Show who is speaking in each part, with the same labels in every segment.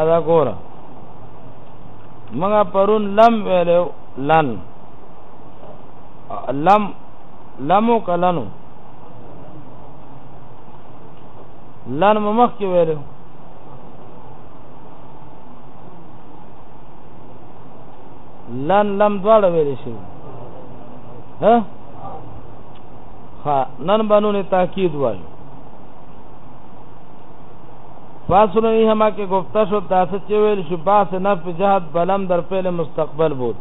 Speaker 1: ادا ګورا مګه پرون لم ویلو لن لم لمو کلنو لن مخ کې ویلو لن لم دواړه ویل شي ها ها نن بنونه تاکید وای فاصله یې هما کې گفته شو تاسو چې ویل شي باس نفي جهاد بلم در فعل مستقبل بود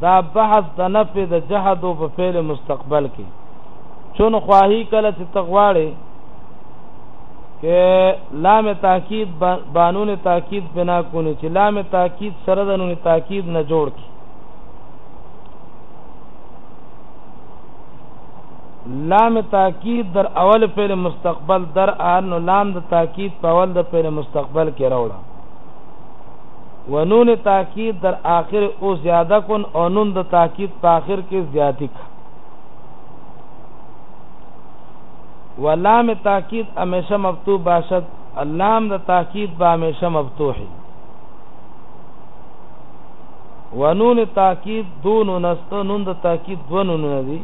Speaker 1: دا بحث د نفي د جهاد او په فعل مستقبل کې چون خواهی کله چې تغواړي کې لام تاکید بانون تاکید بنا کونه چې لام تاکید سره د نون تاکید نه جوړ کی لام تاکید در اول فعل مستقبل در ان لام د تاکید په اول د فعل مستقبل کې راوړه ونون تاکید در آخر او زیاده کن او نون د تاکید په آخر کې زیاتی کا ولام تاکید همیشه مفتوح باشد اللام د تاکید به همیشه مفتوحی و نون تاکید دو نون است نون د تاکید دو نون ندی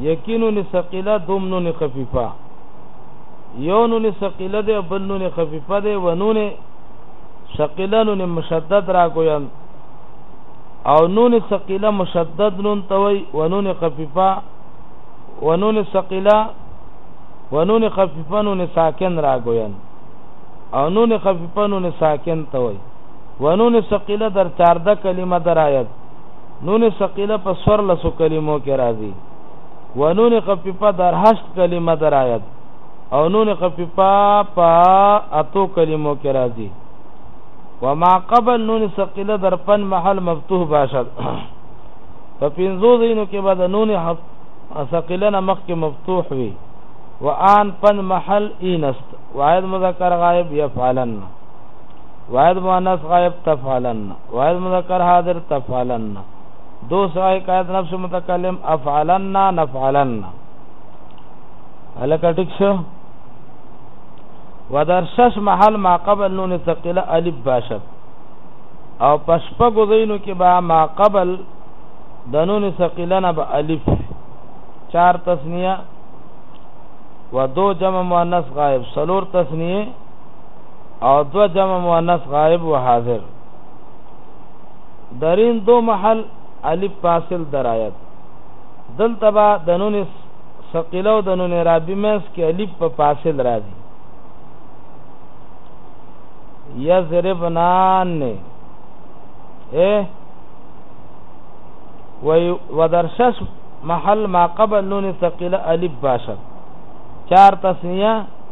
Speaker 1: یقینون ثقیله دوم نون خفیفه یو نون ثقیله ده بل نون خفیفه ده و نون ثقیله نون مشدد را گویند او نون ثقیله مشدد نون توي و نون خفیفه و نون ثقیله و نون خفیفه نون ساکن را گویند او نون خفیفه نون ساکن توي و نون ثقیله در چارده کلمه درآید نون ثقیله په څوارلسو کلمو کې راځي و نون خفیفه در هشت کلمه درآید او نون خفیفه په اتو کلمو کې راځي و ما قبل نون ثقیله در پن محل مفتوح باشد په پنځو ځینو کې به د نون ثقيله نه مخکې مفتوح وي وان پن محل اینست واحد مذکر غائب یفعلن واحد مؤنث غائب تفعلن واحد مذکر حاضر تفعلن دو سوای قید نفس متکلم افعلن نفعلن الکه ټیک شو ودر شش محل ما قبل نون ثقيله الف باشد او پشپ گزینو کې با ما قبل د نون ثقيله نه به الف چار تسنیه و دو جمع مؤنث غائب سلور تسنیه او دو جمع مؤنث غائب و حاضر درین دو محل الف فاصل درایت دلته با د نون ثقيله او د نون رابي مس کې الف په فاصل راځي یضربنان اے ودرشش محل ما قبل نون ثقيله الف باشد چار تسنیه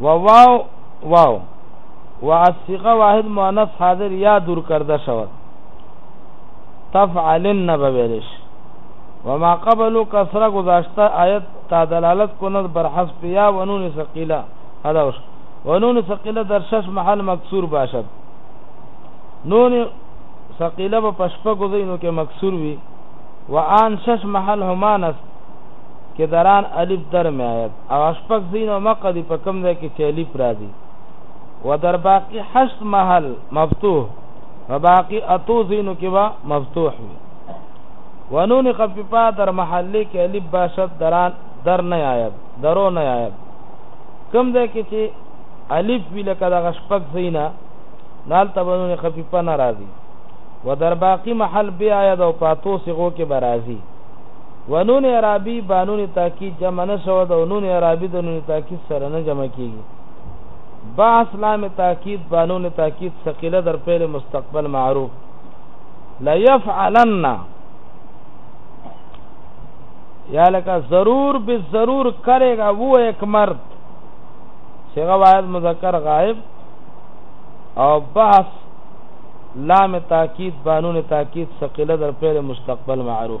Speaker 1: وواو واو و الصيغه واحد مؤنث حاضر یا دور کرده شود تفعلن بویلش وما قبل کسره گذاشته آیت تا دلالت کند بر حذف یا و نون ثقيله هذا وش و نون ثقيله در شش محل مکسور باشد نون ثقيله په پشپه گذینو کې مکسور وي و آن شش محل همان است کې دران الف در مې آید او شپږ ځینو مقه دي په کوم ځای کې چې الف راځي و در باقي حشت محل مفتوح و باقي اتو ځینو کې به مفتوح وي ونون خفیفه در محله کې الف باشد دران در نه آید درو نه آید کم ځای کې چې الف وی لکه د غشپک زینا نال تبنون خفیفه ناراضي و در باقی محل بیا آید او پاتو سغو کې برازي و نون اعرابی با نون تاکید جمع نه شود او نون اعرابی د نون تاکید سره نه جمع کیږي بعث لام تاکید با نون تاکید ثقيله در فعل مستقبل معروف لا يفعلن یا لکه ضرور به ضرور کرے گا وہ ایک مرد صيغه واحد مذکر غائب او بعث لام تاکید بانون تاکید ثقيله در فعل مستقبل معروف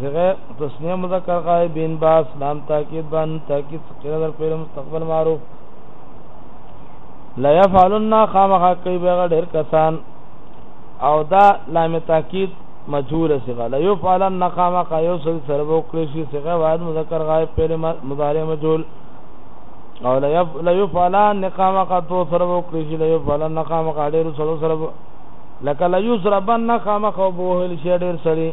Speaker 1: صيغه تسنیه مذکر غائب بین باس لام تاکید بن تاکید سقیره در فعل مستقبل معروف لا يفعلن خامخا کوي بغیر ډیر کسان او دا لام تاکید مجهوله صيغه لا يفعلن خامخا یو سل سره وکړي شي صيغه واحد مذکر غائب فعل مضارع مجهول او لا يفعلن خامخا تو سره وکړي شي لا يفعلن خامخا ډیر سره سره لکه لا يسربن خامخا بوهل شي ډیر سره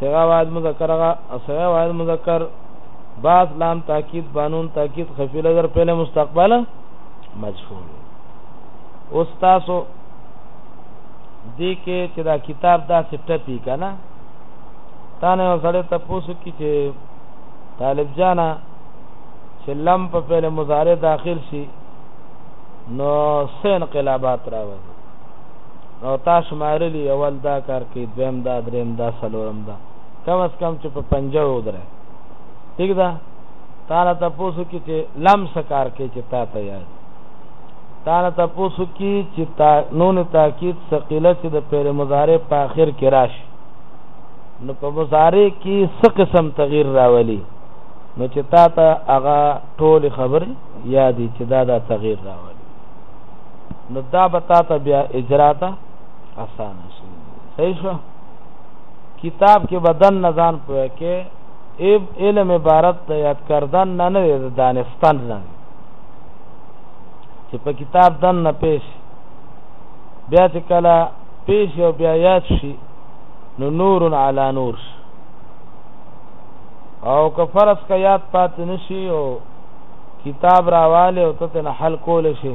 Speaker 1: صيغه واحد مذکر هغه صيغه واحد مذکر باس لام تاکید بانون تاکید خفی لذر پہلے مستقبل مجهول اوس تاسو دې کې چې دا کتاب دا سټپی کنه تا نه سره ته پوسو کې چې طالب جانا چې لم په فعل مضارع داخل شي نو سه انقلابات راوځي نو تا شمارلي اول دا کار کوي دویم دا دریم دا څلورم دا کم از کم چې په پنجه ودره ټیک ده تا نه تاسو کې چې لم سکار کې چې تا ته یاد تا نه تاسو کې چې تا نون تاکید ثقيله چې د فعل مضارع په اخر کې راشي نو په مضارع کې څه قسم تغییر راولي نو چې تا ته هغه ټول خبر یادې چې دا دا تغییر راولي نو دا به تا ته بیا اجراته اسان شي صحیح شو کتاب کې بدن نزان پوهه کې ایب علم عبارت د یاد کردن نه نه د دانستان نه چې په کتاب دن نه پیش بیا چې کله پیش او بیا یاد شي نو نور علی نور شي او که فرض کا یاد پات نشي او کتاب راواله او ته نه حل کول شي